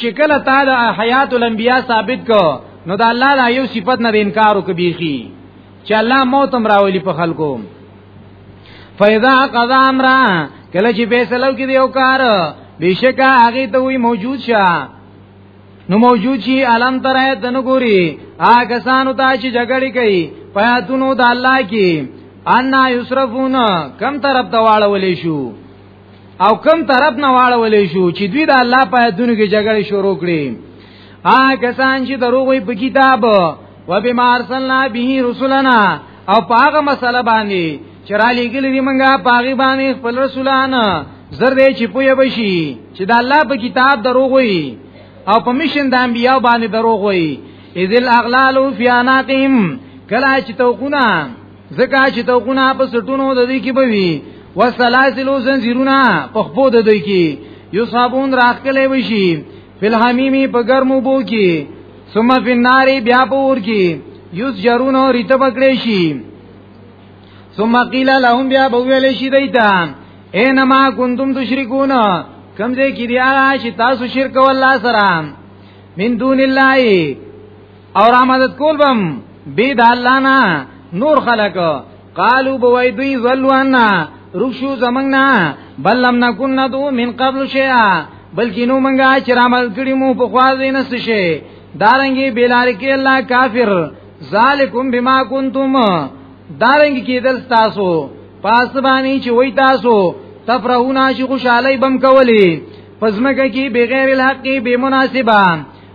چې کله تا د حیات الانبیاء ثابت کو نو د الله د یو صفت نه انکار وکبيخي چې الله موت هم راولي په خلکو فیضا قضا امرا کله چې فیصلو کې دیو کار بشکا هغه ته وی موجود شه نو موجود شي علم تر ایت نو ګوري هغه سانو ته چې جګړه کوي پیاتونو د الله کې ان یصرفون کم طرف ته واړولې شو او کم طرف نه واړولې شو چې دوی د الله پیاتونو کې جګړه شروع کړي ها کسان چې دروغ وي په کتاب و بما ارسلنا به رسولنا او پاغه مسله باندې چې را لېګل دي منګه پاغي باندې خپل رسولان زر دې چې پوي بشي چې د الله په کتاب دروغ وي او په مشن د انبیاء باندې دروغ وي اذل اغلال فی اناقهم کلا چې توقونه زکه چې توقونه په سټونو د دې کې بوي وسلاسلو زنجیرونه په خپو د دوی کې یو صابون راخلې وشي فل حمیمی په ګرمو بو کې ثم فی النار بیا په ور کې یوس جرون او ریته پکړې شي ثم قیل لهم بیا به ویل شي دیتا اینما کنتم تشرکون کم دې کې دی چې تاسو شرک والله سره من دون الله او را مدد کول بم بی د الله نه نور خلق قالو بوای دوی زلوانا رخصو زمنګ نه بل لم نکن ندو من قبل شیئا بلکې نو منګه چې را مدد کړی مو په خوازې نه څه شي دارنګي بلار کې الله کافر ذالکم بما کنتم دارنګ کېدل تاسو پاس باندې چې وای تاسو تفرحون شي خوشالۍ بم کولی پزمکه کې بغیر الحق به مناسبه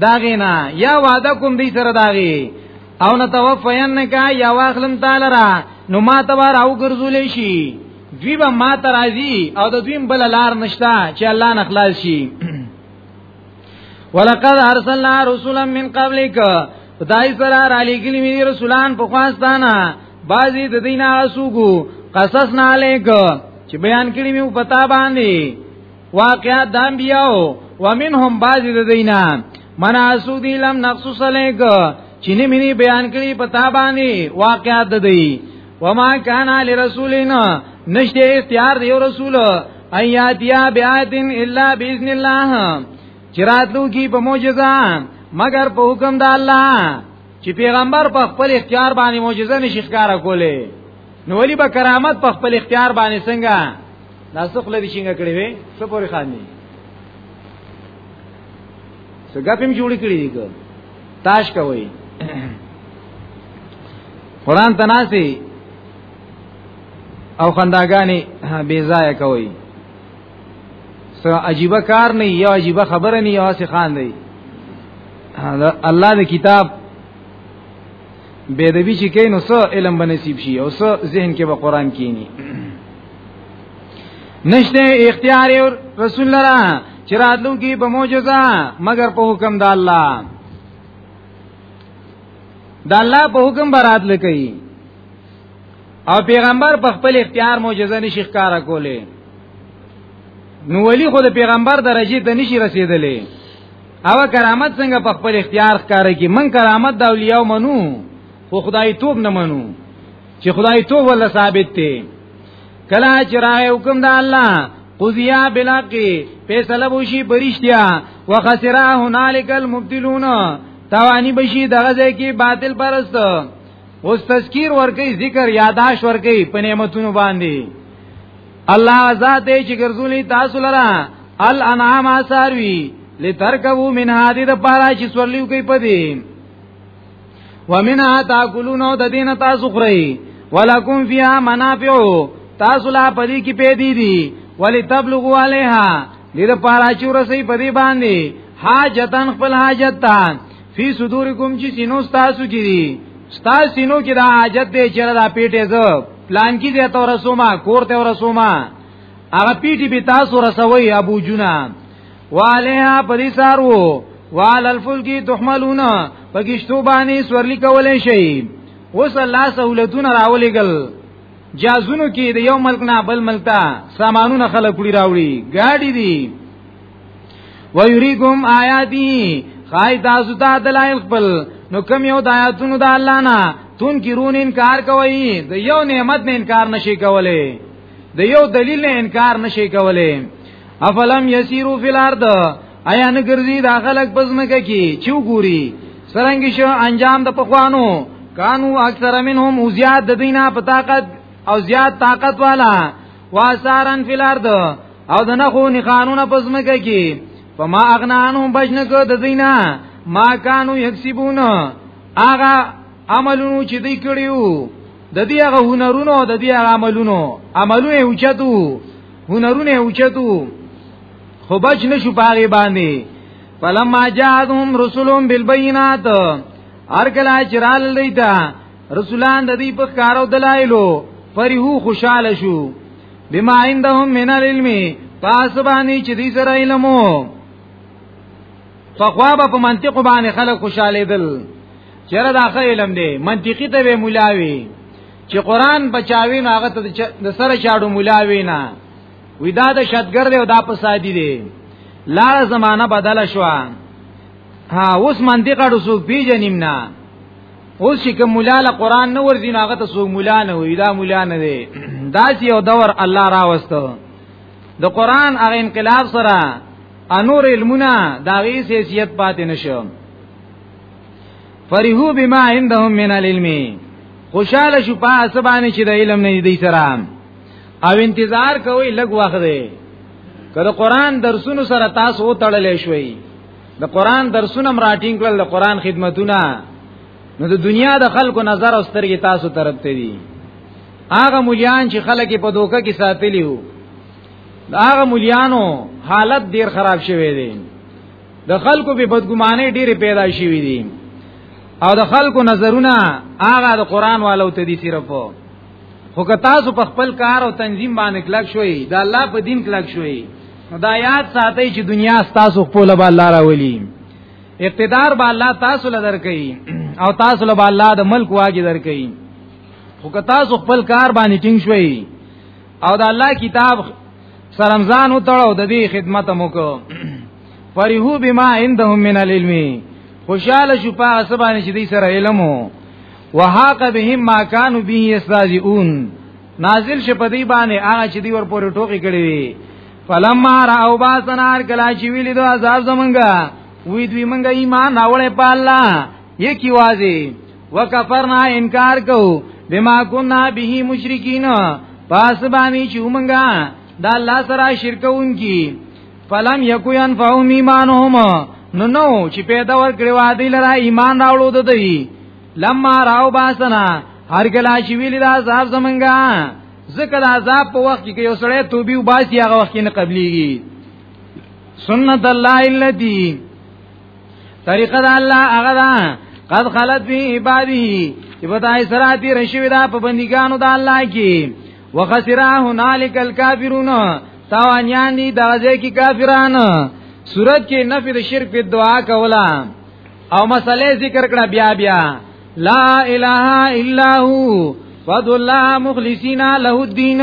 داغه نه یا وعده کوم دی سره داغه او نه توفین کا یا واخلم تعالی را نو ما تبار او ګرځول شي دوی به ما ترازی او د دوی بل لار نشتا چې الله نخلاص شي ولقد ارسلنا رسلا من قبلك خدای سره را لګلی می رسولان په خواستانه بازی د دینه اسوګو قصص نه الیک چې بیان کړی می په تا باندې واقعا د انبیاو ومنهم بعض د دینا من اسودی لم نقصص علیک چینه منی بیان کړي پتا باندې واقعا د دی وما کان علی رسولنا نشته اختیار دی رسول ایاتیا بیاتن الا باذن الله چراتلو کی په معجزه مگر په حکم د الله چې پیغمبر په خپل اختیار باندې معجزه نشي ښکارا کوله نو ولی به کرامت په خپل اختیار باندې څنګه ناسو خپل دي څنګه کړی وي څه پوری خاندي څه غپم جوړ کړی دی ګل تاش کوي قران تناسي او خنداګانی بی ځای کوي سو عجیب کار نه یو عجیب خبره نه یو څه خان دی الله د کتاب بے دبی چې کین نو سو علم بنصیب شي او سو ذهن کې به قران کینی نشته اختیار رسول لرا چې راتلو کې په معجزه مگر په حکم د الله د الله په حکم برات لکې او پیغمبر په خپل اختیار معجزه نشي ښکارا کوله نو ولی خو د پیغمبر درجه ته نشي رسیدلې او کرامت څنګه په خپل اختیار ښکارا کی من کرامت د اولیاء منو خو خدای توب نه منو چې خدای تو ول ثابت دی کلا چې راغی حکم د الله قضیا بلاقی فیصله وشي برشتیا وخسرا هنالک المبتلون توانی بشي دغه ځای کې باطل پرست اوس تذکیر ورکی ذکر یاداش ورکی په نعمتونو باندې الله ذات یې چې ګرځولې تاسو لرا الانعام اساروی لترکبو من هادی د پاره چې سورلیو کوي پدې ومنها تاکلون او د دین تاسو خوري ولکم فیها منافع تاسو لا پدی کی پیدی دی ولی تبلغوا علیها دې د پاره چې ورسې په دې باندې حاجتن خپل حاجت ته فی صدورکم چې سینو تاسو کې دي تاسو سینو کې دا حاجت دې چې را پیټه زو پلان کې دې تور رسومه کور ته رسومه هغه پیټي به تاسو رسوي ابو جنا والها پریسار وو وال الفلکی تحملون پکشتو باندې سورلی کولې شي اوس الله سہولتونه راولېګل جازونو کې د یو ملک نه بل ملک ته سامانونه خلک وړي راوړي گاډي دي ويريكم آیاتی خای تاسو ته دلایل خپل نو کم یو د آیاتونو د الله نه تون کی رون انکار کوي د یو نعمت نه انکار نشي کوله د یو دلیل نه انکار نشي کوله افلم یسیرو فی الارض ایا نه ګرځي دا خلک پزمکه کی چو ګوري سرنګ شو انجام د پخوانو کانو اکثر منهم او زیاد د دینه په طاقت او زیاد طاقت والا واسارن فی الارض او د نخو نه قانون پزمکه کی فما اغنانو بجنه کو د دینه ما کانو یکسبون اغه عملونو چې دی کړیو د دې هغه هنرونو د دې هغه عملونو عملونه اوچتو هنرونه اوچتو خو بچ نشو پاغي باندې فلما جاءهم رسلهم بالبينات هر کله چې رال لیدا رسولان د دې په کارو دلایلو فرحو خوشاله شو بما عندهم من العلم پاس باندې چې دې سره علمو فخوا به په منطق باندې خلک خوشاله دل چیرې دا خیلم دی منطقي ته به ملاوي چې قران بچاوي نو هغه ته د سره چاډو مولا وینا وی دا د شتګر دی او دا فسادی دی لار زمانہ بدل شو ها اوس منطقه د سو پیجنیم نه اوس چې کوم مولا له قران نه ورځي ناغه ته سو مولا نه وی دا مولا نه دی دا چې یو دور الله را وستو د قران هغه انقلاب سره انور علمونه دا غي سیاست پاتې نشو فرحو بما عندهم من العلم خوشاله شو په اسبانه چې د علم نه دی سره او انتظار کوي لګ وخت دی کله قران درسونو سره تاسو و تړلې شوي د قران درسونه راټینګ کړل د قران خدمتونه نو د دنیا د خلکو نظر او سترګې تاسو طرف ته دي هغه مليان چې خلک په دوکه کې ساتلی وو هغه مليانو حالت ډیر خراب شوی دی د خلکو په بدګمانه ډېری پیدا شوی دي او د خلکو نظرونه هغه د قران والو ته دي صرف خو که تاسو په خپل کار او تنظیم باندې کلک شوي د الله په دین کلک شوي دا یاد ساتئ چې دنیا تاسو خپل به الله راولي اقتدار به الله تاسو لدر کوي او تاسو له الله د ملک واګي درکې خو که تاسو خپل کار باندې ټینګ شوي او د الله کتاب سرمزان وتړو د دې خدمت مو کو فرحو بما عندهم من العلم خوشاله شو په اسبانه چې دې سره علم وو وهاق بهم ما كانوا به يستهزئون نازل شه په دې باندې هغه چې دې ور پورې ټوکی کړی وي فلما راو با سنار کلا چې ویلې دو عذاب زمونږه وی دوی مونږه ایمان راوړې په الله یکی وازی وکفرنا انکار کو بما كنا به مشرکین پاس باندې چې موږ دا الله سره شرکونکي فلم یکو ينفعهم ایمانهم نو نو چې پیدا ور کړو ادي لرا ایمان راوړو د دوی لما راو باسنا هر کلا چې ویل دا عذاب زمونږه ذکر عذاب په وخت کې یو سړی توبې وباسي هغه وخت نه قبليږي سنت الله الذي طریقه د الله هغه ده قد خلت فی عباده چې په تای سره دې رشوی دا په بندګانو د الله کې وخسرا هنالک الکافرون تاوانیان دي دغه کې کافران صورت کې نفی د شرک په دعا کولا او مسئله ذکر کړه بیا بیا لا اله الا هو فضل الله مخلصین له الدین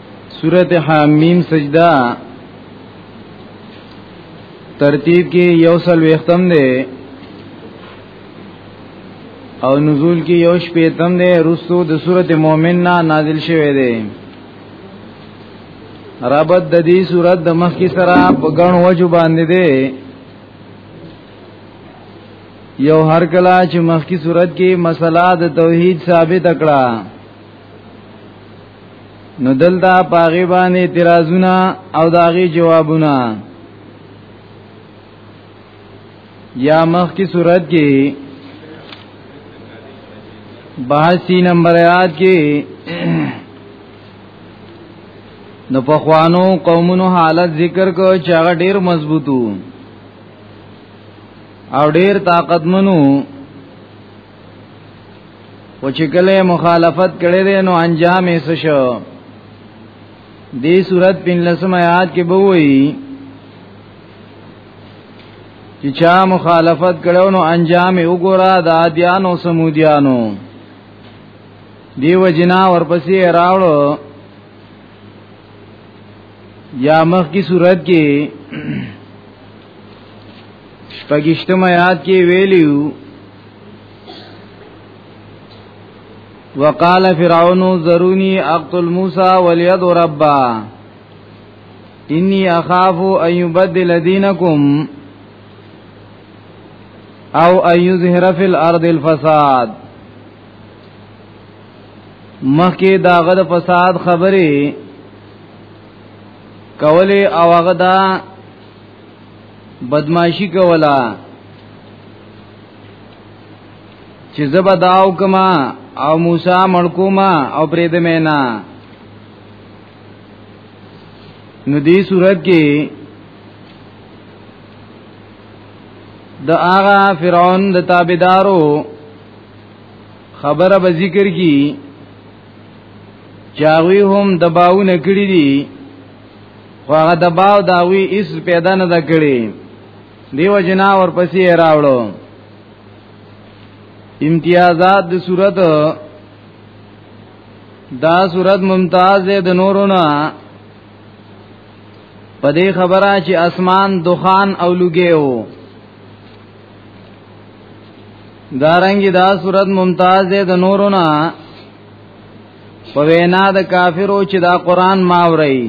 سورت حامیم سجدہ ترتیب کې یو سل وختم دی او نزول کې یو شپیتم دی رسو د سورت مومن نا نازل شوه دی ربط د دې سورت د مخ کې سره په غن وجو باندې دی یو هر کلا چې مخ کی صورت کې مسله د توحید ثابت کړه نو دلته پاغي باندې اعتراضونه او داغي جوابونه یا مخ کی صورت کې بحثی نمبر آیات کې نو په خوانو قومونو حالت ذکر کو چې هغه ډیر مضبوطو او ډیر طاقتمنو او چې کله مخالفت کړي دي نو انجام یې څه شو دې صورت پن لسم آیات کې به وایي چې چا مخالفت کړو نو انجام یې وګوره د عادیانو سمودیانو دیو جنا ورپسې راوړو یا مخ کی صورت کې پګشتم آیات کې ویلیو وقال فرعون ذروني اقتل موسى وليد ربا اني اخاف ان يبدل دينكم او ان يظهر في الارض الفساد مخکې داغه د فساد خبرې کولې او هغه دا بدمعشی کولا چې زبا داو کما او موسی مړکوما او پرې د مینا نو دې صورت کې د آغا فرعون د تابعدارو خبره به ذکر کی چاوی هم دباو نکړی دي خو هغه د باو داوی اس پیدا نه دکړي دیو جنا ور پسې راوړو امتیازات د صورت دا صورت ممتاز ده د نورونه په دې خبره چې اسمان دخان او لګي وو دارنګي دا صورت ممتاز ده د نورونه په وینا د کافرو چې دا قران ماوري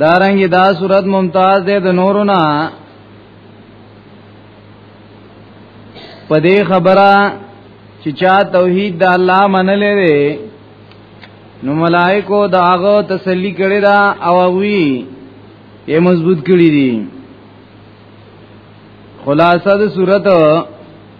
دارنګ دا صورت ممتاز ده د نورنا په دې خبره چې چا توحید د الله منلې ده نو ملائکو دا هغه تسلی کړی دا او وی یې مضبوط کړی دي خلاصه د صورت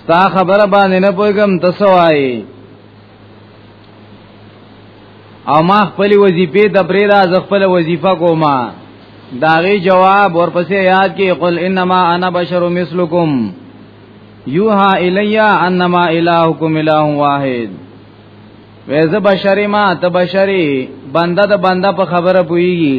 ستا خبره باندې نه پوهیږم تاسو وایي او ما خپل وظیفه د پرې راز خپل وظیفه کومه داغي جواب ورپسې یاد کې قل انما انا بشر مثلکم یوها الیا انما الہکم الہ واحد ویزه بشری ما ته بشری بنده د بنده په خبره پویږي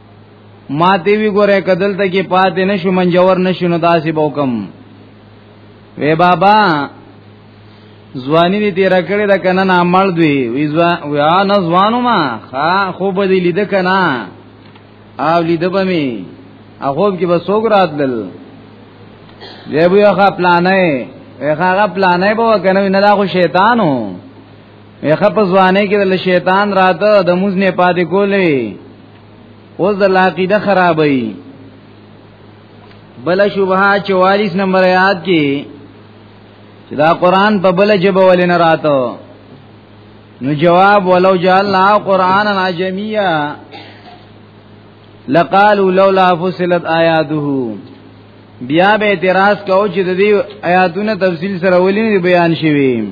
ما تی وی ګوره کدل ته کې پاتې نشو منجور نشو نو داسې بوکم وی بابا ځواني دې تیر کړې دا کنه نه عمل دوی وی ځوان ویا نه ځوانو ما ها خو به دې لید کنه او لید به می هغه کې به سوګ راتل دی به هغه پلانې هغه پلانې به کنه نه دا خو شیطانو هغه په ځواني کې د شیطان راته د موز نه پاتې کولې اوس د لاقیده خرابې بل شبهه 44 نمبر آیات کې چې دا قران په بل جبه ولې نه راتو نو جواب ولو جعلنا قرانا عجميا لقالوا لولا فصلت آیاته بیا به اعتراض کوو چې د دې آیاتونو تفصیل سره ولې بیان شوی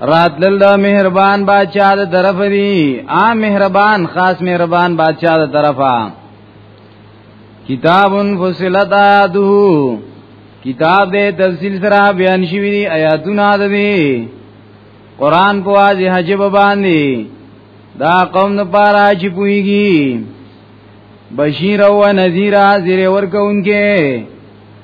راتلل دا مهربان بادشاہ دا طرف دی عام مهربان خاص مهربان بادشاہ دا طرفا کتاب فصلت آیاته کتاب دے تفصیل سرا بیان شوی دی آیاتونا دا دی قرآن پو آزی حجب باندی دا قوم دا پارا چی پوئی گی بشیر و نذیر آزیر ورکا انکے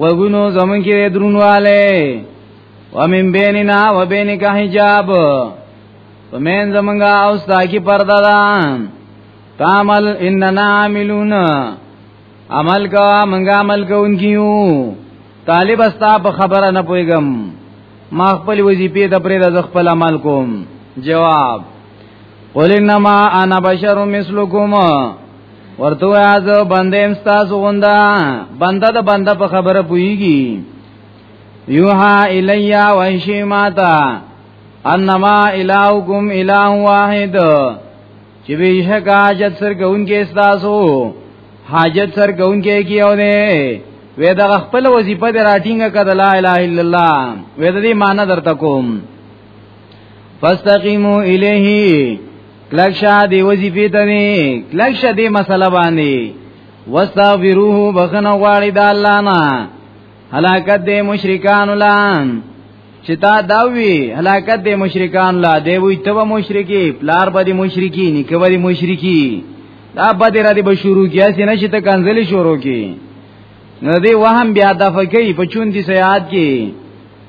وګونو زمون کې درونواله ومن بیننا وبینک حجاب ومن زمونږه او ستا کې پرده ده تعمل اننا عاملون عمل کا منګه عمل کوونکیو طالب استا په خبره نه پويګم ما خپل وظیفه د پرې د خپل عمل کوم جواب قل انما انا بشر مثلکم ورته از بنده امستاز غوندا بنده د بنده په خبره پويږي یوها الیا وحشی ماتا انما الہکم الہ واحد چې بیشک حاجت سر کوونکې استاسو حاجت سر کوونکې کیو نه وې دا خپل وظیفه دې راټینګ کړه لا اله الا الله وې دې مان درته کوم فاستقیمو الیه کلک شه دی وظیفه ته نه کلک شه دی مسله باندې واستغفروه بخنه غواړي د الله نه هلاکت د مشرکان لان چې تا دا وی هلاکت د مشرکان لا دی وی ته مشرکی پلار باندې مشرکی نیکه باندې مشرکی دا باندې را دي به شروع کیا چې نشي ته کنځلې شروع کی نو دی وهم بیا دفقې په چون دي سیاد کې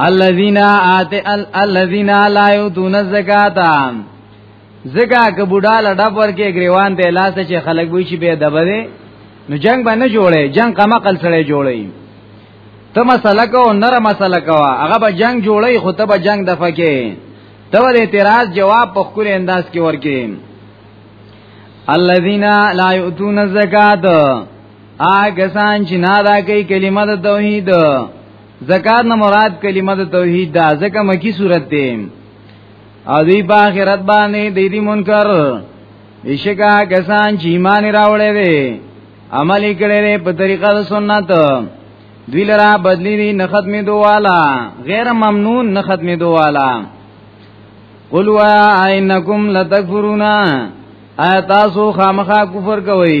الذين آت الذين لا يؤتون الزکات زکا که بوډا لډب ورکه گریوان ته لاس چې خلک وی چې به دبره نو جنگ باندې جوړي جنگ کما قل سره جوړي ته مسله کو نر مسله کو هغه به جنگ جوړي خو ته به جنگ د فکه ته ول اعتراض جواب په خپل انداز کې ورکې الذين لا يؤتون الزکات آګسان چې نادا کوي کلمه د توحید زکات نه مراد کلمه د توحید دا ځکه مکی صورت دی او دی په آخرت باندې د دې منکر بشکا کسان چې ایمان راوړې دي عمل کړي دي په طریقه د سنت دوی لرا بدلی دي نه ختمې دوالا غیر ممنون نه ختمې دوالا قل وا انکم لتکفرون آیا تاسو خامخا کفر کوئ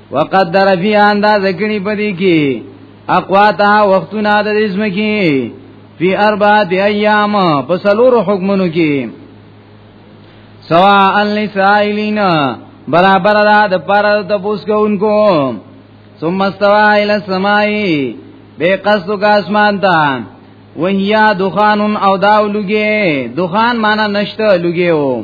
وقدر فی انداز کړي پدې کې اقواتا وختونه د اسم کې فی اربعه ایام په سلور حکمونو کې سواء للسائلین برابر را د پر د پوس کوونکو ثم استوى الى السماء به قصد کا اسمان ته وهیا دخان او داو لګي دخان معنی نشته لګي وو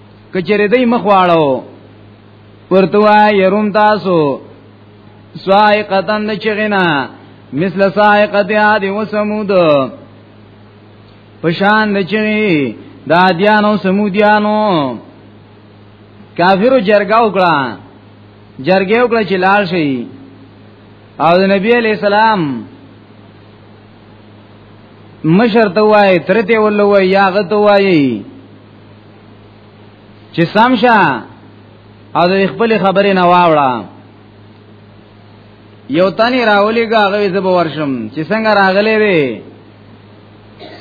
کچره دې مخ واړو ورتوا يروم تاسو سوائقتن چغنا مثل سائقت عاد و سمود پشان نچوي دا دیانو سمودیانو کافرو جرګه وکړه جرګه وکړه چې لال شي او د نبی علی السلام مشر ته وای ترته ول وای یاغه ته وای چې سم شه او د خپل خبرې نه واوړه یو تانی راولې هغه زب ورشم چې څنګه راغلې وي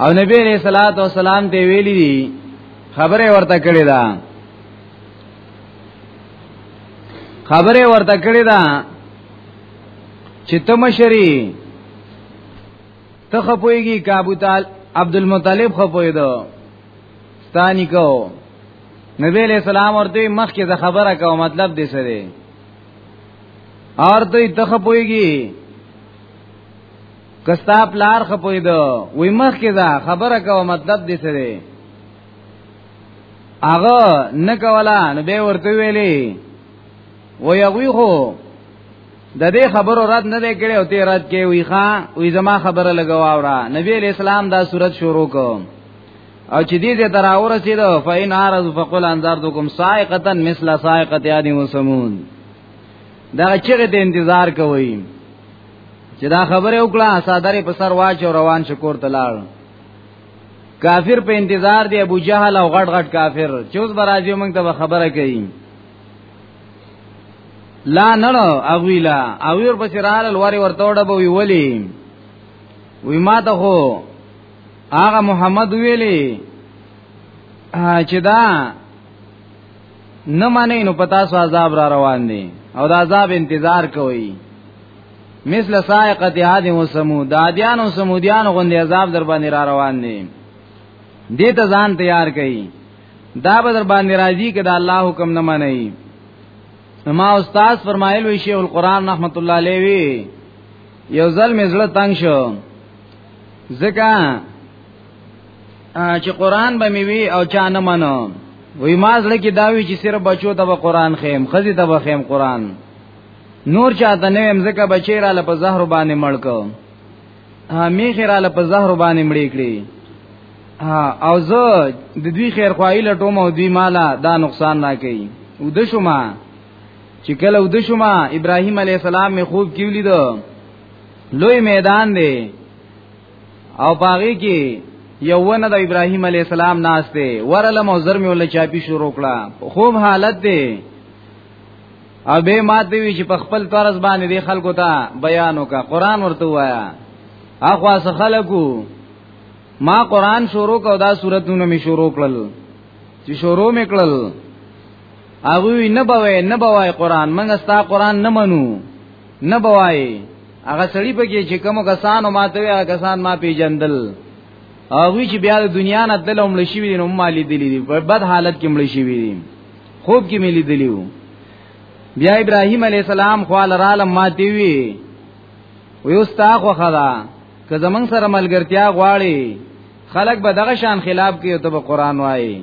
او نبی علیہ الصلوۃ والسلام ته ویلي دي خبره ورته کړې ده خبره ورته کړې ده چې تمشری ته خپويږي کابو تعال عبد المطلب خپوي دو ستانی کو نبی علیہ السلام ورته مخ کې د خبره کو مطلب دې څه دی اور دوی تخ پويږي کستا پلار خپوي دو وې مخ کې دا خبره کو مطلب دې څه دی هغه نه کولا نو به ورته ویلي و یغوی خو د دې خبرو رد نه دی کړي او ته رد کې وی ښا وی زما خبره لګوا اورا نبی علیہ السلام دا صورت شروع کوم او چې دې دې تر اور سي ده فین ارز فقل انذار دوکم سائقتا مثل سائقت یاد وسمون دا چیرې ته انتظار کوي چې دا خبره وکړه صادره په سر واچ او روان شکور تلار کافر په انتظار دی ابو جهل او غټ غټ کافر چې اوس برازي موږ ته خبره کوي لا نړو اغویلا اویر پسې رال الواري ورته وډه به وی ولی وی ما ته هو هغه محمد ویلي چې دا نه معنی نو پتا سو عذاب را روان دي او دا عذاب انتظار کوي مثل سائقت عاد و سمود دادیان و سمودیان غوندې عذاب در باندې را روان دي دې ته ځان تیار کړي دا به در باندې راځي کدا الله حکم نه منئ ما استاد فرمایل وی شیخ القران رحمت الله علیه یو ځل مې زړه تنگ شو ځکه چې قران به مې وی او چا نه منو وی ما زړه کې داوی چې صرف بچو ته قران خیم خزي ته خیم قران نور چاته نه هم ځکه بچی را لپه زهر باندې مړکو می خیر را لپه زهر باندې مړی کړی او زه د دوی خیر خوایله ټوم او دوی مالا دا نقصان راکې او د شوما چې کله ود شوما ابراهيم عليه السلام می خوب کې ولید لوی میدان دی او باغی کې یوونه د ابراهيم عليه السلام ناس دی ورله موزر می ول چاپی شروع کړه خوب حالت دی او به ما دی وی چې په خپل طرز باندې دی خلکو ته بیان وکا قران ورته وایا اخوا څه خلکو ما قران شروع کو دا سورتونه می شروع کړل چې شروع میکړل هغه نه بوي نه بوي قران موږ ستا قران نه منو نه بوي هغه سړی په کې چې کوم کسانو ماته وي هغه کسان ما پیجندل هغه چې بیا د دنیا نه تل عمر شي وي نو مالي دي دي په بد حالت کې مړ شي وي خوب کې ملي دي بیا ابراهيم عليه السلام خو لرالم ماتي وي ويستا خو خدا که زمنګ سره ملګرتیا غواړي خلق به دغه شان خلاف کوي ته به قران وایي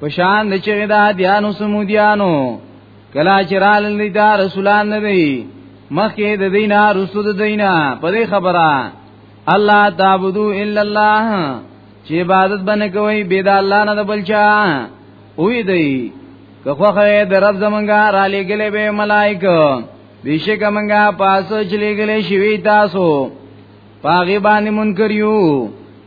پشان د چغې د عادیانو سمودیانو کلا چې رال لیدا رسولان نبی مخکې د دینه رسول د دینه په دې خبره الله تعبدو الا الله چې عبادت باندې کوي بيد الله نه د بلچا وې دی که خو خره د رب زمونږه را لګلې به ملائکه بیشک منګه پاسو چلیګلې شوی تاسو پاغي باندې منکر یو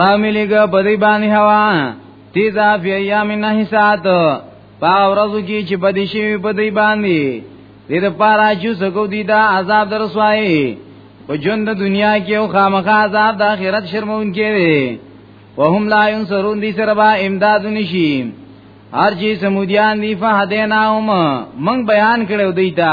رامیلیګه په دې باندې هوا تیزا فی ایام نه سات پا ورځو کې چې بدې شي په دې باندې دې د پارا چې سګو دي دا عذاب در سوای په ژوند دنیا کې او خامخا عذاب د آخرت شرمون کې وي وهم لا ينصرون دي سره با امداد نشي هر چی سمودیان دی فهدیناهم من بیان کړو دیتا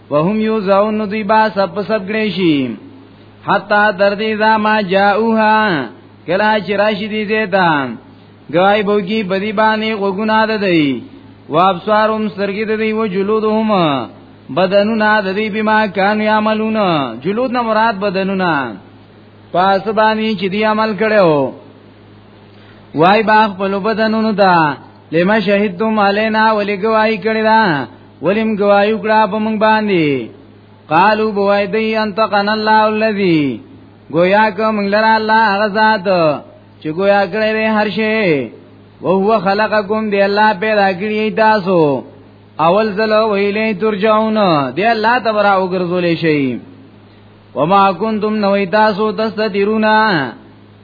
وهم یو زاون دوی با سب سب کړي شي حتا در دې زما جاءوها کلا چې راشي دې زیتا گواہی بوګي بدی باندې وګنا ده دی وابصارهم سرګي ده دی و جلودهم بدنونه د دې بما کان یعملون جلود نه مراد بدنونه پاس باندې چې دی عمل کړو وای باغ په لوبدنونو ته لما شهدتم علينا ولی گواہی کړی دا ولیم گواہی کړه په موږ باندې قالو بوای دی انتقن الله الذی گویا کوم لرا الله هغه ذات چې گویا کړی هر شی وهو خلقکم دی الله پیدا کړی تاسو اول زلو ویلې ترجعون دی الله تبارک وګرځولې شي وما کنتم نویتاسو تستترونا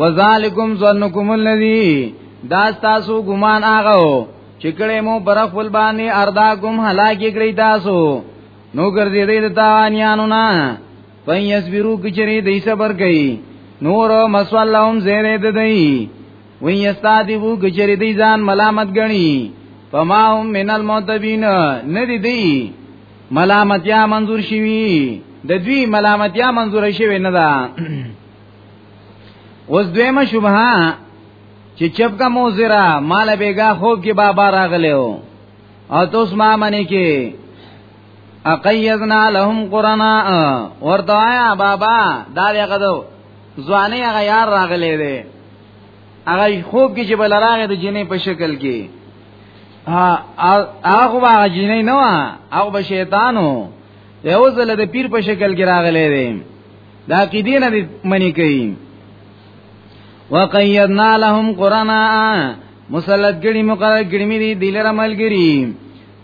وذالکم ظنکم الذی دا تاسو ګمان هغه چې کړه مو پر خپل باندې اردا کوم هلاکی کړی تاسو نو ګرځې دې د تاوانیانو نه پای یصبرو کچری دې صبر کوي نور مسوالهم زیره دې دی وی یستادیبو کچری دې ځان ملامت غني فما هم من المعتبین ندی دی ملامتیا منظور شوی د دوی ملامتیا منظور شوی نه ده اوس دویمه شبهه چې چپ کا موزرا مال بیگا خوب کې بابا راغله او او توس ما منی کې اقیزنا لهم قرانا ورته آیا بابا دا هغه دو ځواني هغه یار راغله دی هغه خوب کې چې بل راغې د جنې په شکل کې هغه هغه جنې نه و هغه به شیطانو یو ځل د پیر په شکل کې راغله دی دا کی دینه به منی کوي وقیدنا لهم قرانا مسلط ګړي مقرر ګړي مې دي دلر ملګری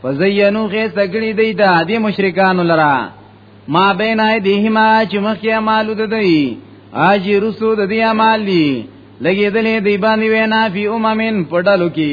فزینو خې سګړي دی دا دې مشرکان لرا ما بین ایدیهما چې مخکې مالو د دی اجی رسو د دې مال دی لګې دلې دی باندې وینا فی اممن پډالو کې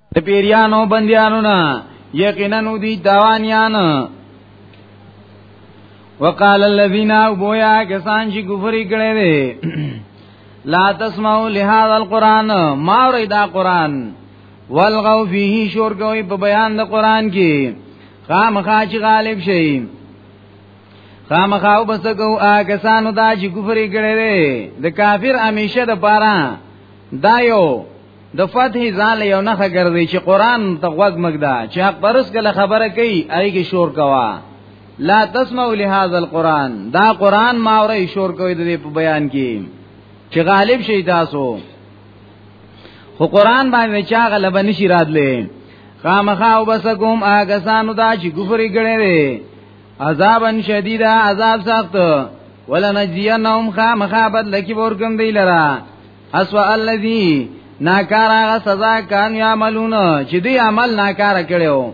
د پیریانو بندیانو نه یقینا نو دي تاوانیان وقال الذين بويا کسان چې کفر کړي دي لا تسمعوا لهذا القران ما وردا قران والغوا فيه شور کوي په بیان د قران کې خامخا چې غالب شي خامخا وبسکو آ کسانو دا چې کفر کړي دي د کافر همیشه د پاره دا یو د فتح ځان یو نه ګرځي چې قران ته غوږ مګدا چې حق پرس کله خبره کوي هغه کې شور کوا لا تسمعوا لهذا القران دا قران ما اورې شور کوي د په بیان کې چې غالب شي تاسو خو قران باندې چا غلبه نشي راتلې خامخا وبسکم هغه سانو دا چې کفر کړي دي عذابا شدیدا عذاب سخت ولنجزینهم خامخا بدل کی ورکم دی لرا اسوا الذی ناکار هغه سزا کان یعملون چې دی عمل ناکار کړو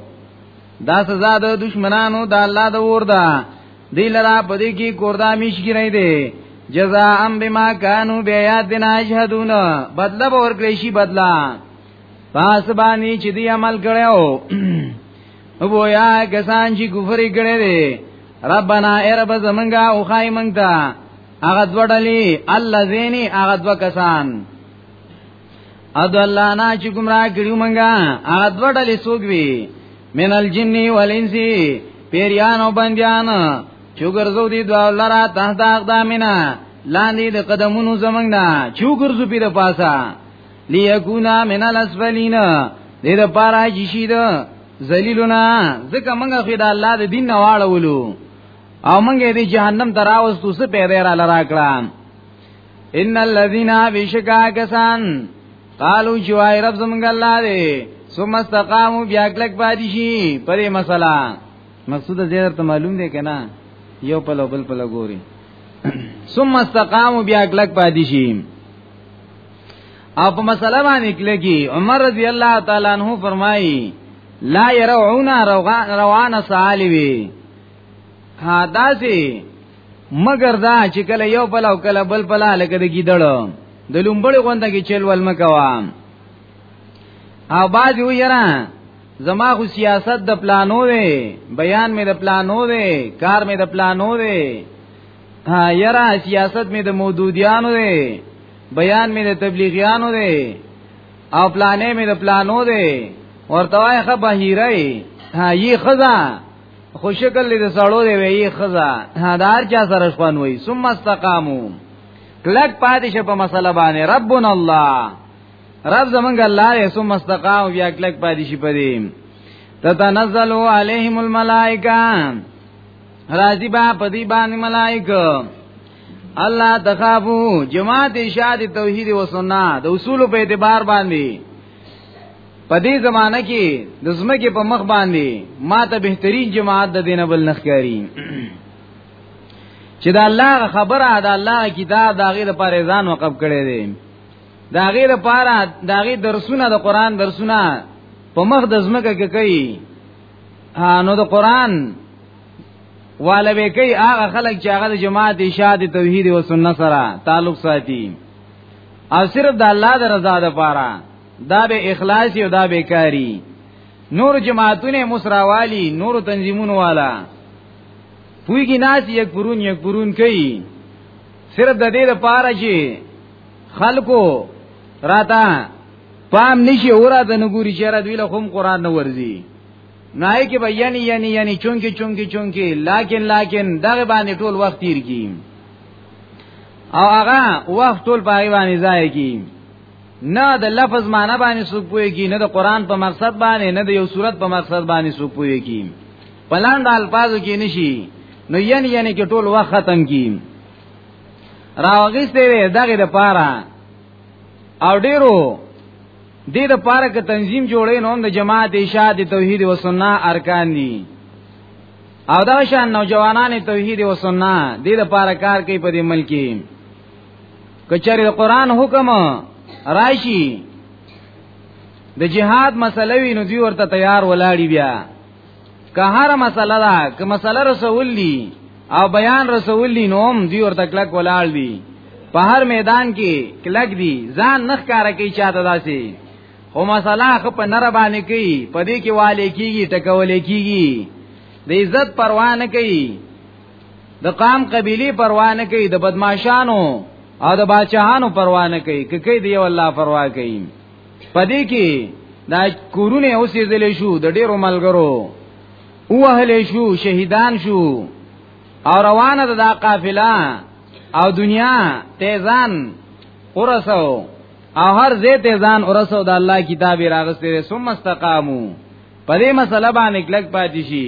دا سزا د دشمنانو د الله د ور ده دی لرا پدې کې کوردا میشګی نه دی جزاء بما كانوا بآياتنا يشهدون بدلا ور کړی شي بدلا پاس باندې چې دی عمل کړو او بویا کسان چې کفر کړي دي ربنا ای رب زمنګا او خای منګتا هغه دوه ډلې الذين هغه دوه کسان ادو الله نه چې گمراه کړیو مونږه هغه دوه ډلې سوګوي من الجن والانس پیریان او بندیان چوګرزو دي دوه لرا تحت اقدامنا لاندې د قدمونو زمنګ نه چوګرزو پیر پاسا لیکونا من الاسفلین دې د پاره چې شي د ذلیلونه ځکه مونږه خدای الله د دین نه واړولو او موږ دې جهنم ته راوستو څه پیدا را لرا کړه ان الذين بشکا کسان قالو جوای رب زمونږ الله دې ثم استقاموا بیا کلک پاتې شي پرې مسله مقصود زیات ته معلوم دی کنه یو په لوبل په لګوري ثم استقاموا بیا کلک پاتې شي او په مسله باندې کلګي عمر رضی الله تعالی عنہ فرمایي لا يرعون روان سالوي ها داسي مگر دا چې کله یو بل او کله بل بل لکه د گیدړو د لومبړي غونډه کې چل ول مکوا او باز یو یرا زما خو سیاست د پلانو وي بیان مې د پلانو وي کار مې د پلانو وي ها یرا سیاست مې د مودودیانو وي بیان مې د تبلیغیانو وي او پلانې مې د پلانو وي ورته وای خه بهیره ها یي خزا خو شکل دې سړو دی وی خزا هدار چا سره شپن وی ثم استقامو کلک پاتې شه په مسله باندې ربنا الله رب زمونږ الله یې ثم استقام بیا کلک پاتې شي پدې تتنزل عليهم الملائکه راضی با پدی باندې ملائکه الله تخافو جماعت ارشاد توحید و سنت د اصول په اعتبار باندې په دې زمانہ کې د زمکه په مخ باندې ما ته بهترین جماعت د دینه بل نخکاری چې دا الله خبره دا الله کتاب دا غیر پر ځان وقف کړي دي دا غیر پر دا غیر درسونه د قران درسونه په مخ د زمکه کې کوي نو د قران والا به کوي هغه خلک چې هغه د جماعت اشاعت توحید او سنت سره تعلق ساتي او صرف د الله د رضا لپاره دا به اخلاص او دا به کاری نور جماعتونه مسراوالی نور تنظیمون والا پویږي ناس یک پرون یک پرون کوي صرف د دې لپاره چې خلکو راته پام نشي اورا د نګوري چې را دوی له هم قران نه ورزي نای کې به یعنی یعنی یعنی چونکی چونکی چونکی لیکن لیکن دغه باندې ټول وخت تیر کی او هغه وخت ټول پای باندې ځای کی نه د لفظ معنی باندې څوک پويږي نه د قران په مقصد باندې نه د یو صورت په مقصد باندې څوک پويږي پلاند الفاظو کې نشي نو ین ین کې ټول وخت ختم کی راوغسته وي دغه د پاره او ډیرو دې د پاره ک تنظیم جوړې نو د جماعت اشاعت توحید و سنت ارکان دي او دا شان نوجوانان توحید و سنت دې د پاره کار کوي په دې ملک کې کچری د قران حکم راشي د جهاد مسله وی نو دی ورته تیار ولاړی بیا که هر مسله ده که مسله رسول دی او بیان رسول دی نو هم دی ورته کلک ولاړ دی په هر میدان کې کلک دی ځان نخ کار کوي چاته داسي خو مسله خو په نره باندې کوي په دې کې والي کیږي ټکول کیږي د عزت پروا نه کوي د قام قبيله پروا نه کوي د بدمعشانو او د باچهانو پروا نه کوي که کوي دی الله پروا کوي پدې کې دا کورونه اوسې دلې شو د ډېرو ملګرو اوهلې شو شهیدان شو او روانه د دا قافله او دنیا تیزان ورسو او هر زی تیزان ورسو د الله کتابی راغستې ثم استقامو پدې مسله باندې کلک پاتې شي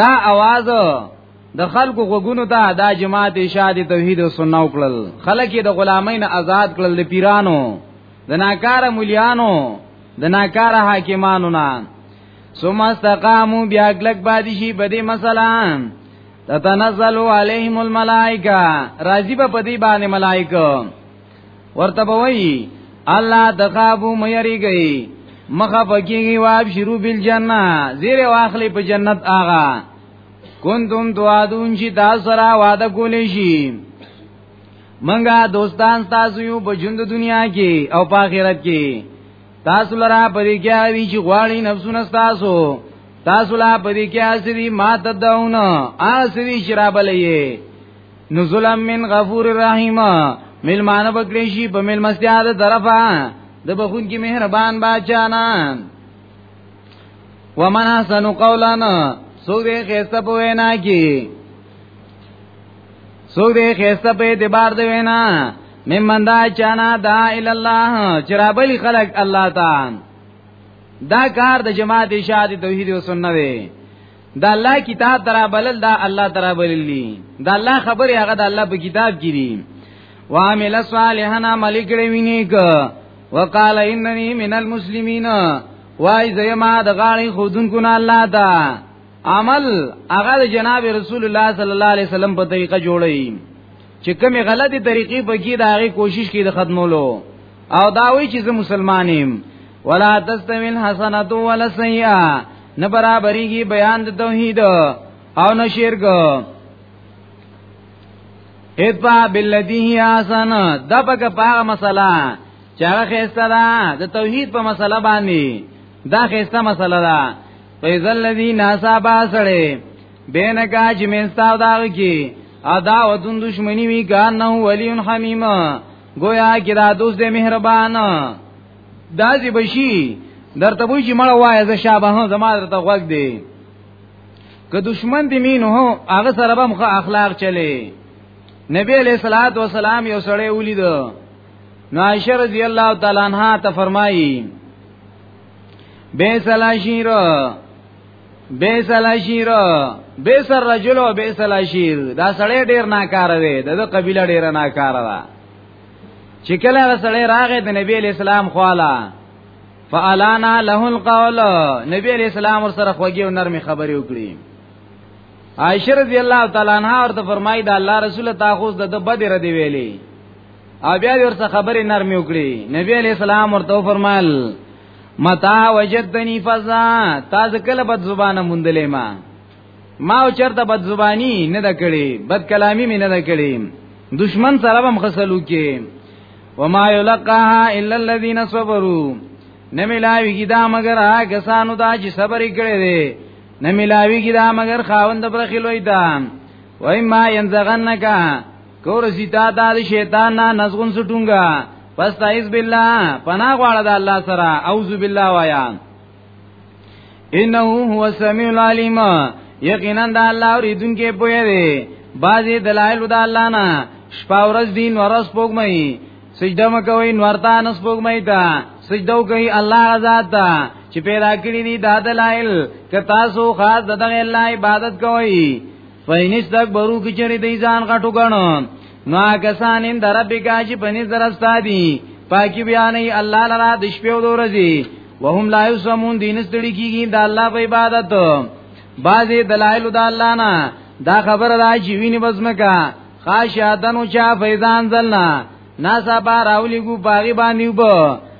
دا आवाज د خلکو غوګونو ته دا جماعت اشاعت توحید او سنت وکړل خلک د غلامین آزاد کړل د پیرانو د ناکار مليانو د ناکار حاکمانو نه ثم استقاموا بیا کلک بادشي بدی مثلا تتنزل عليهم الملائکه راضی په دې باندې ملائکه ورته بوي الله تخافو مېریږي مخه پکېږي واب شروع بل جننه زیر واخلې په جنت آغا کنتم توادون چې تاسو را وعده کولې شي منګه دوستان تاسو یو په ژوند دنیا کې او په آخرت کې تاسو لرا پرې کې اوی چې غواړي نفسونه تاسو تاسو لا پرې کې اسری ما تداونه اسری شراب لې نزلا من غفور الرحیم ملمانه بکړي شي په ملمستیا د طرفه د بخون کې مهربان باچانا ومن حسن قولا سو دې خسته په وینا کې سو دې خسته په اعتبار د وینا ممن دا چانا دا ال الله چرابلی خلق الله تعالی دا کار د جماعت شاد توحید او سنت دی دا الله کتاب درا بلل دا الله درا بللی دا الله خبره هغه دا الله په کتاب کې دي وعمل صالحنا ملک روینیک وقال انني من المسلمين وای زما د غاړي خودن کو نه الله دا عمل هغه جناب رسول الله صلی الله علیه وسلم په طریقه جوړی چې کومه غلطی طریقې بګی دا غي کوشش کی د ختمولو او دا وی چې زه مسلمانیم ولا تستویل حسنات ولا سیئه نه برابرېږي بیان د توحید او نه شرک اتبع بالذی هی احسن دا پک په مسله چې هغه خسته ده د توحید په مسله باندې دا خسته مسله ده فیز الذی ناسابا سره بین کاج منستاو داغ کی ادا و دون دشمنی وی گان نو ولی حمیم گویا کی دا دوست دے مہربان دا چې بشي درته وای چې مړ وای زه شابه هم زما درته غوږ دی که دشمن دی مين هو هغه سره به مخ اخلاق چلی نبی علیہ الصلات والسلام یو سړی ولید نو عائشہ رضی الله تعالی عنها ته فرمایي بیس الاشیر بیس الاشیر بیس الرجل و بیس الاشیر دا سړی ډیر ناکاره دی دغه قبیله ډیر ناکاره ده چې کله هغه سړی راغی د نبی علی السلام خواله فالانا له القول نبی علی السلام ور سره خوږی او نرمي خبرې وکړي عائشہ رضی الله تعالی عنها ورته فرمایي دا الله رسول تاخوز د بدر دی ویلي او بیا ورته خبرې نرمي وکړي نبی علی السلام ورته فرمایل متا وجدنی فزا تاسو کله بد زبانه مونډلې ما ما او چرته بد زبانی نه د کړي بد کلامی می نه د کړي دشمن سره هم خسلو کې وما یلقاها الا الذين صبروا نه ملاوی کی دا مگر هغه کسانو دا چې صبر کړي دي نه ملاوی کی دا مگر خاوند پر خلوی دا وای ما ينزغنک کور سیتا دا شیطان نه نزغون سټونګا پس تعذ بالله پناه غواړه د الله سره اعوذ بالله وایا انه هو السميع العليم یقینا د الله اوریدونکو په یوه بعضی دلایل د الله نه شپه ورځ دین ورځ پوګمای سجده مکوي نورتا نس پوګمای تا سجده کوي الله ذات ته چې پیدا کړی دی دا دلایل که تاسو خاص دغه الله عبادت کوئ فینس دک برو کی چری دی ځان غټو غنو نو کسان ان در رب گاجی پنی زرستا دی پاکی بیانې الله لرا د شپې او ورځې وهم لا یسمون دینستړي کیږي د الله په عبادت بعضی دلائل د الله نه دا خبر را چې ویني بزمکا خاشعتن او چا فیضان زلنا ناسا بار اولی گو باغی باندی وبو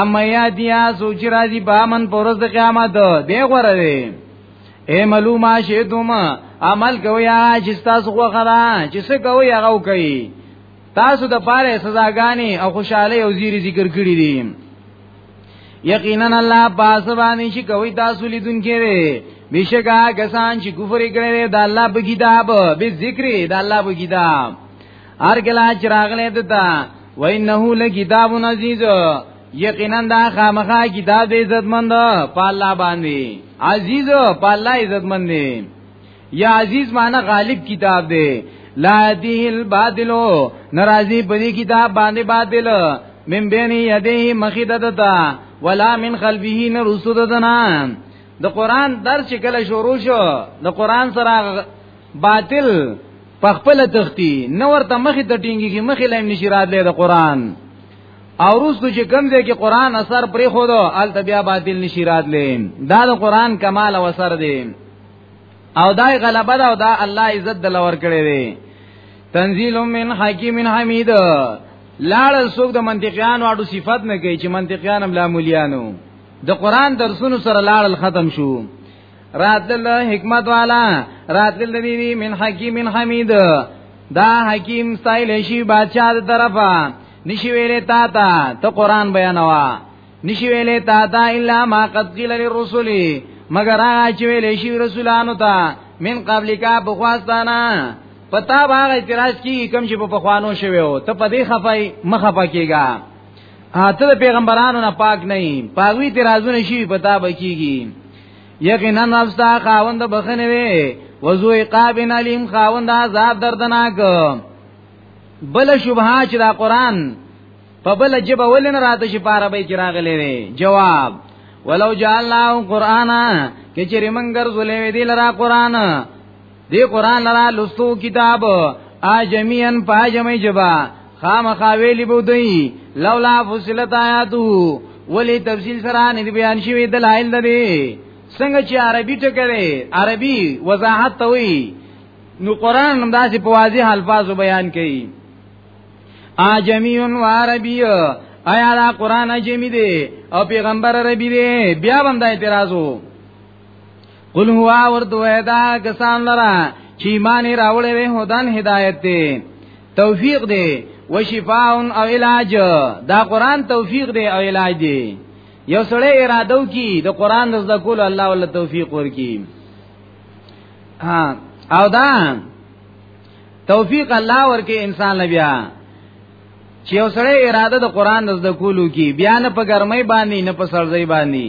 اما یادیا سوچ راځي بامن پرز د قیامت دی غره دی اے معلومه شه دوم عمل کوي چې تاسو خو غلا چې څه کوي هغه کوي تاسو د پاره سزاګانی او خوشاله او زیری ذکر کړی دي یقینا الله پاس باندې چې کوي تاسو لیدون کړي بشکا کسان چې کفر کړي د الله په کتاب به ذکر د الله په کتاب هر کله چې راغله دتا وانه لکتاب عزیز یقینا دا خامخا کتاب دې عزتمند په الله باندې عزیز په الله عزتمند دی یا عزیز معنی غالب کتاب دی لا یتیه الباطل ناراضی په دې کتاب باندې باطل من بین یدیه مخیدتتا ولا من خلفه نرسدتنا د قران درس کله شروع شو د قران سره باطل په خپل تختی نو ورته مخې ته ټینګي کې مخې لایم نشی راتلې د قران او روستو چې کم دی کې قران اثر پرې خو دو ال بیا باطل نشی راتلې دا د قران کمال او اثر دی او دای غلبه دا او دا الله عزت دل ور کړی دی تنزیل من حکیم حمید لاړ سوق د منطقيان واړو صفات نه کوي چې منطقيان هم لا مليانو د قران درسونو سره لاړ ختم شو راتل حکمت والا راتل دی من حکیم حمید دا حکیم سایل شي بادشاہ دی طرفا نشي ویلې تا تا ته قران بیانوا نشي ویلې تا تا الا ما قد قیل للرسل مگر هغه چې ویلې شي رسولانو ته من قبل کا بخواستانا پتا باغ اعتراض کی کم چې په خوانو شوی او ته په دې خفای مخه پکېګا اته د پیغمبرانو نه پاک نه یې پاوی ترازونه شي پتا بکیږي یقینا نفسا خاوند بخنه وي وزو عقاب علیم خاوند عذاب دردناک بل شبهه چې دا قران په بل جبه ولن راته شي پاره به کې راغلي وي جواب ولو جعلنا قرانا کچری منګر زولې دی لرا قران دی قران لرا لستو کتاب اجمین پاجمی جبا خامخا ویلی بودی لولا فصلت آیاتو ولی تفصیل سره نه بیان شوی دلایل ده څنګه چې عربي ټکره عربي وضاحت ته وی نو قران هم داسې په واضح الفاظو بیان کړي اجمی و عربی آیا دا قران اجمی دی او پیغمبر عربی دی بیا هم دا اعتراض وو قل هو ورته ودا کسان لرا چې ایمان راوړې وي هدان هدایت دی توفیق دی و شفاء او علاج دا قران توفیق دی او علاج دی یو سړی اراده وکي د قران د زده کولو الله ول توفیق ورکي ها او دا توفیق الله ورکي انسان لبیا چې یو سړی اراده د قران د زده کولو کی بیا نه په ګرمۍ باندې نه په سړځۍ باندې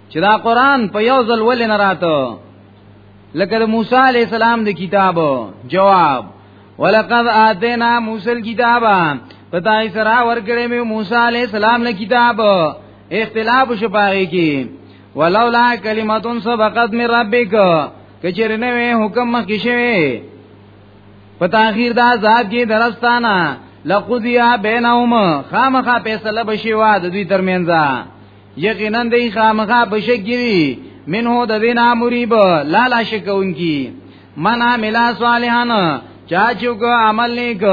چې دا قران په یو ځل ولې نه راته لکه د موسی علی السلام د کتاب جواب ولقد اتینا موسی الكتاب پتاي سره ورکړې مې موسی علی السلام له کتاب اختلاف شپاره کې ولولا کلمتون سبقت من ربک کچره نه حکم مخکې شوی په تاخير دا ذات کې درستانه لقضیا بینهم خامخا فیصله بشي وا د دوی ترمنځه یقینا دی خامخا بشکیوی منه د دینه مریب لا لا شکونکی من عمل صالحان چا چوک عمل نیک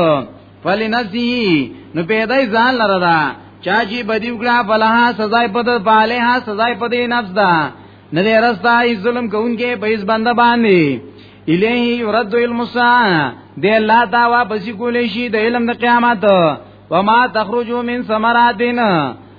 فلنسی نو پیدای ځان لره دا چا چې بدی وکړه فلها سزا پد پاله سزا پد نفس دا نه دې رستا ای ظلم کوونکې په هیڅ بنده باندې الیه یرد المسا دې الله تا واپس کولې شي د علم د قیامت وما تخرجو من ثمراتنا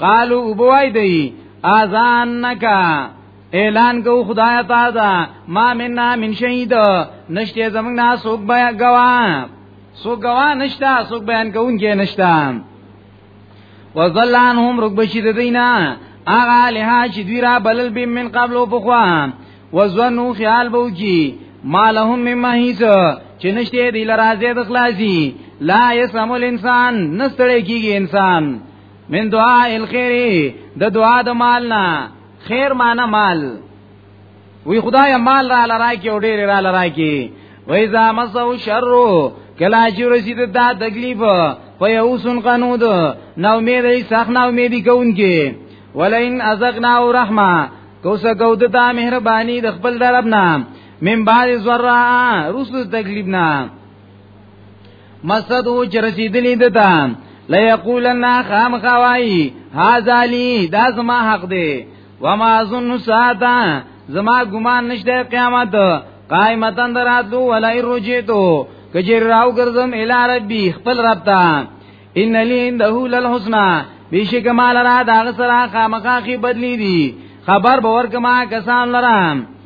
قالو وبوای دی اذانک اعلان کو خدای تا دا ما مننا من شهید نشته زمنګ نا سوق بیا گوا سوق گوا نشتا سوق بیان کوونکی نشتا وظلانهم رکبشی دینا اغا لها چې دوی را بلل بیم من قبل او بخوا وزنو خیال بو کی ما لهم من مهیس چې نشته دی لرازه د خلاصي لا یسمل انسان نستړی کیږي انسان من دعا الخير د دعا د مال نه خیر معنی مال وی خدای مال را لرای کی او ډیر را لرای کی وای ذا مسو شر کلا چې رسید دا تکلیف په یوسن قنود نو امید ای سخت نو امیدی کوونکی ولئن ازغنا رحمه کوسه گود دا مهربانی د خپل درب نام من بعد ذرا رسل تکلیف نام مسد او چرسیدلی دتا لا یقولن خام خوای هاذا لی دا زما حق دی وما اظن ساعتا زما ګمان نشته قیامت قائمتن دراتلو ولا رجیتو کجر راو ګرځم الی ربی خپل رب ته ان لی انده للحسنا بیشک مال را داغ سره خامخا خي بدلی دي خبر باور کما کسان لرم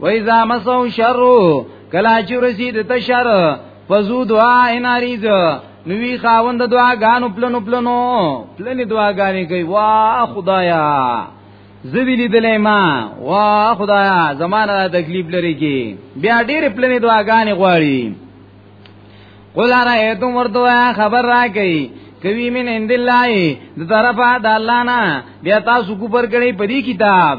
و اذا مسو شر کلا چې رسید ته شر فزو دعا اناریز نوی خاوند دعا غانو پلنو پلنو پلنې دعا غانې کوي وا خدایا زوی لیدلې ما وا خدایا زمانہ تکلیف لري کی بیا ډېر پلنې دعا غانې غواړي قل را ایتم ورتوا خبر را گئی کوي من عند الله د طرفه د الله نه بیا تاسو کو پر کړي په دې کتاب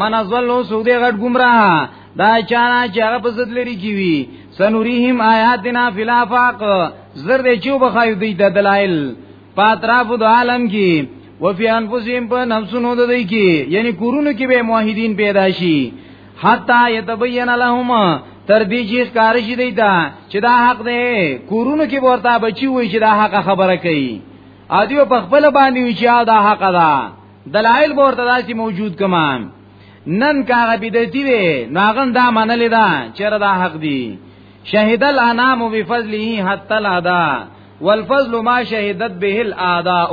من ازلو سودی غټ گمراه دا چانا چې هغه په زد لري کی وی سنوريهم آیاتنا فی الافاق زر دې چوب خایو دی د دلایل پاتراف د عالم کی وفي انفسهم په نفسونو د دوی کی یعنی کورونو کې به موحدین پیدا شي حتا یتبین لهم تر دې چې ښکار شي دی دا چې دا حق دی کورونو کې ورته بچي وي چې دا حق خبره کوي ا دیو په خپل باندې وی چې دا حق ده دلایل ورته داسې موجود کمان نن کاغه بدعتي وي ناغن دا منلې ده چې دا حق دی شهید الانام بفضله حتا الادا والفضل ما شهدت به الاعداء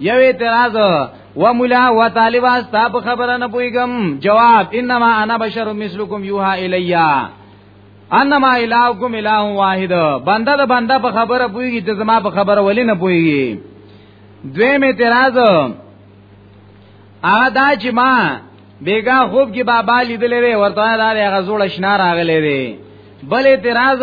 یو اعتراض و مولا و طالب استا په خبره نه پويګم جواب انما انا بشر مثلکم یوها الیا انما الهکم اله واحد بنده د بنده په خبره پويږي ته زما په خبره ولې نه پويږي دویم اعتراض هغه دا چې ما بیګا خوب کې بابا لیدلې ورته دا هغه زوړ شنار راغلې بل اعتراض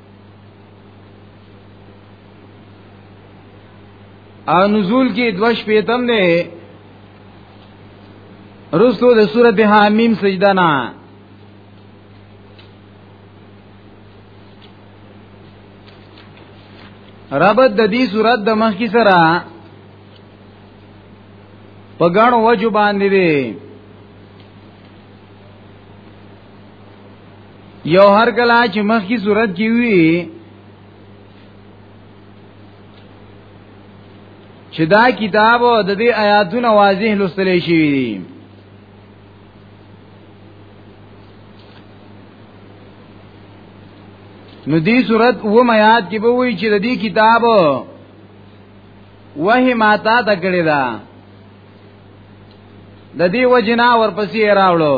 او نزول کې دوش پیتم نه رسو د سورته حامیم سجده نه ربط د دې صورت د مخ کی سره په غاڼو وجو باندې دی یو هر کله چې مخ کی صورت کې وی چې دا کتاب د دې آیاتونو واضح لوستل شي دي نو دې صورت و میات کې به وی چې د دې کتاب وه ماتا تکړه ده د دې وجنا ورپسې راوړو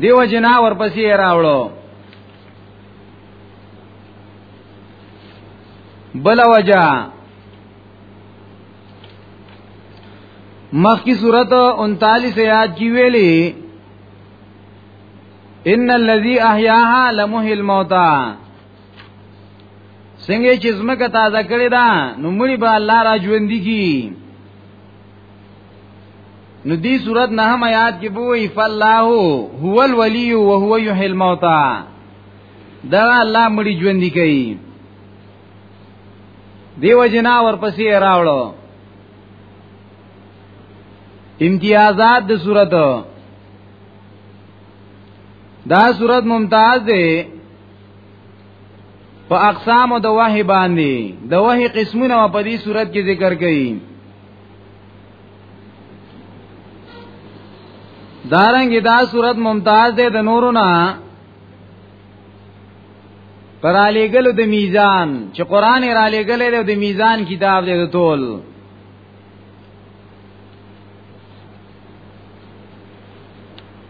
دیو جنا ورپسې راوړو بل وجہ مخ کی صورت 39 یاد کی ویلی ان الذي احياها لمحي الموتى څنګه چې زمکه تازه کړی دا نو مړي به الله را ژوند کی نو دی صورت نه هم آیات کې بوئی فالله هو الولی او هو یحیی الموتى دا الله مړي ژوند کوي دیو جنا ورپسې راوړو امتیازات د صورت دا صورت ممتاز دی په اقسام د وحی باندې د وحی قسمونه په دې صورت کې ذکر کړي دارنګ دا صورت ممتاز ده د نورو نه پر علیګل د میزان چې قران را لګل دی د میزان کتاب دی ټول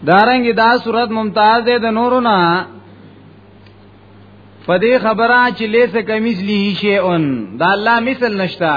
دارنګ دا صورت ممتاز ده د نورو نه پدې خبره چې لیسه کمیز لی شی اون دا الله مثل نشتا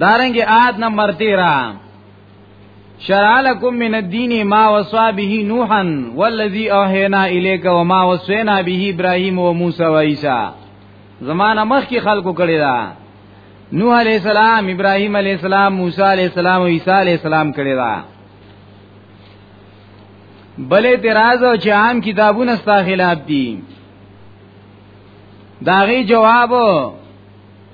دارنګ آد نمبر 13 شرع لكم من الدين ما وصى به نوحا والذي اوحينا اليك وما وصينا به ابراهيم وموسى وعيسى زمانہ مخ کی خلقو کړی دا نوح علیہ السلام ابراهيم علیہ السلام موسی علیہ السلام او عیسی علیہ السلام کړی دا بل اعتراض او چې عام کتابونه ستا خلاف دي داغي جواب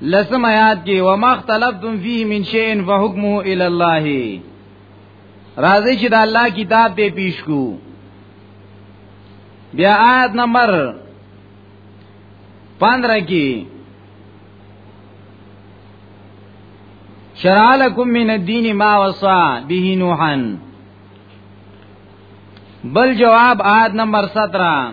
لسم آیات کې وما اختلفتم فيه من شيء فحكمه الى الله راځي چې د الله کتاب ته پیش کو بیا آیت نمبر 15 کې شرع لكم من الدين ما وصى به نوحا بل جواب آیت نمبر 17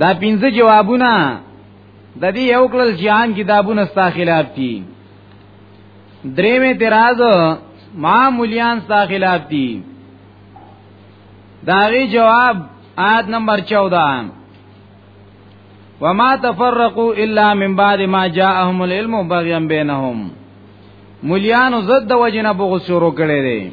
دا پنځه جوابونه د دې یو کلل چې عام کتابونه ستا خلاف دي درې می اعتراض ما مليان ستا خلاف دي داغي جواب آیت نمبر 14 وما تفرقوا الا من بعد ما جاءهم العلم بغيا بينهم مليانو زد وجنه بغسرو کړي دي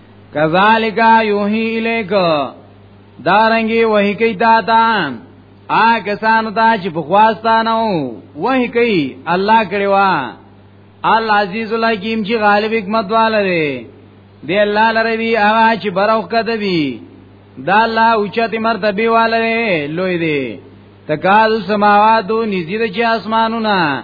کذالک یوهی الیک دارنګي وحی کوي تا تا آ کسانو ته چې بخواستانو وحی کوي الله کړي وا العزیز الحکیم چې غالب حکمت والا دی دی الله لره دی هغه چې بروخ کده دی دا الله اوچته مرتبه والا دی لوی دی تکاد سماواتو نزيد چې اسمانونه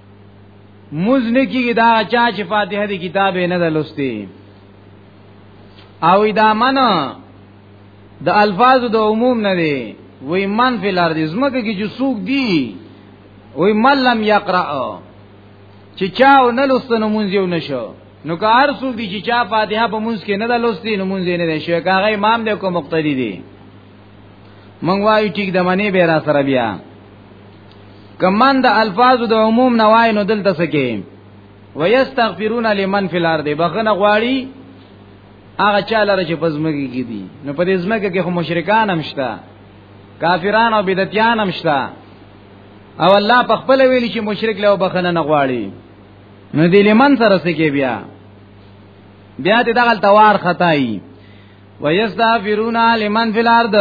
موز نه کیږي دا چا چې فاتحه دی کتاب نه ده لوستي او دا منه د الفاظ د عموم نه دی وی من فی الارض زمکه کې چې سوق دی وی من لم یقرأ چې چا او نه لوستنه مونږ یو نشو نو که هر څوک دی چې چا فاتحه په مونږ کې نه ده لوستي نو مونږ یې نه دی شو کاغه امام دی کو مقتدی دی مونږ وایو ټیک د منی به را سره بیا کمن د الفاظ د عموم نوای نو دلته سکه ويستغفرون لمن في الارض بخنه غواړي هغه چا لره چې پزمګي کې دي نو په دې زمګه کې هم مشرکان هم شته کافران او بدعتيان هم شته او الله په خپل ویلي چې مشرک له بخنه نه غواړي نو دې لمن سره سکه بیا بیا دې دغه توار خدای ويستغفرون لمن في الارض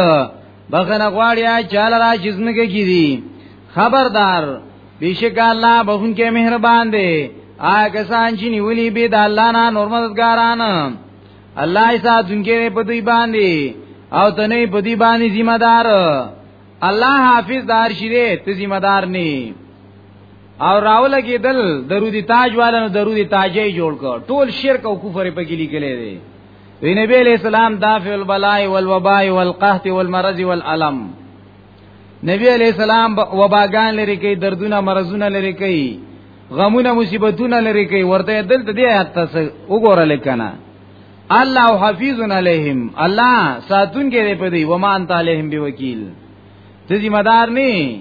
بخنه غواړي چاله را جسمګه کیدی خبردار بیشک الله بخون کې مهربان دی آیا کسان چې نیولی به د الله نه نور مددګاران الله یې ساتونکي په دوی باندې او تنه په دوی باندې ذمہ دار الله حافظ دار شیره ته ذمہ دار نه او راول کې دل درودی تاج والانو درودی تاجې جوړ کړ ټول شرک او کفر په کې لیکلې دي وی نبی علیہ السلام دافع البلاء والوباء والقحط والمرض والالم نبی علیہ السلام وباګان لري کوي دردونه مرزونه لري کوي غمونه مصیبتونه لري کوي ورته دلته دی آیات تاسو وګوره لیکنه الله حفیظ علیهم الله ساتون کې دی پدی و ما انت علیهم بوکیل ته ذمہ دار نه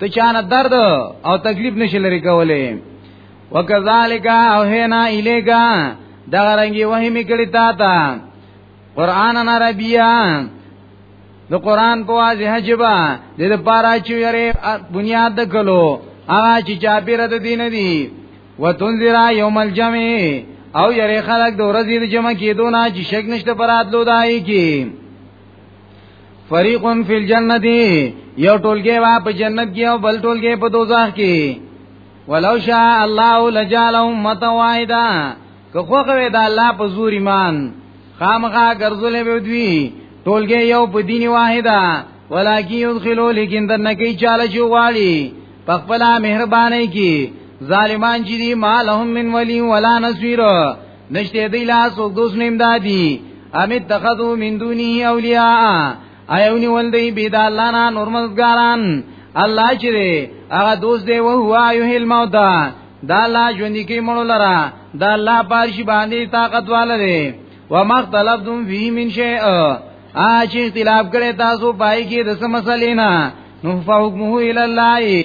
ته چانه درد او تکلیف نشي لري کولای وکذالک اوهنا الیکا دا رنګي وحی میکړی تا تا قران ان عربیا د قران په واضح جبا د دې پارا چې یری بنیاد دکلو هغه چې چاپیر د دین دی وتنذر یوم الجمع او یری خلق د ورځې د جمع کېدو نه چې شک نشته پراتلو دای کی فریقون فی الجنه یو ټولګه وا په جنت کې او بل ټولګه په دوزخ کې ولو شاء الله لجعل امه واحده که خو غوې د الله په زور ایمان خامغه ګرځولې به دوی ټولګه یو په دین واحده ولکه یدخلو لیکن د نکی چاله جو والی په خپل مهرباني کې ظالمان چې دي مالهم من ولی ولا نصير نشته دی لاس او دوس نیم دادی امیت تخذو من دونی اولیاء ایونی ولدی بيد الله نه نور مددګاران الله چې دی هغه دوست دی او هو ایه الموت دا الله ژوند کې مړ لرا دا الله پارشي باندې طاقت والره و مختلفتم فی من شیء اچ اختلاف کړي تاسو پای کې د سم مسلې نه نو فوق مو الی الله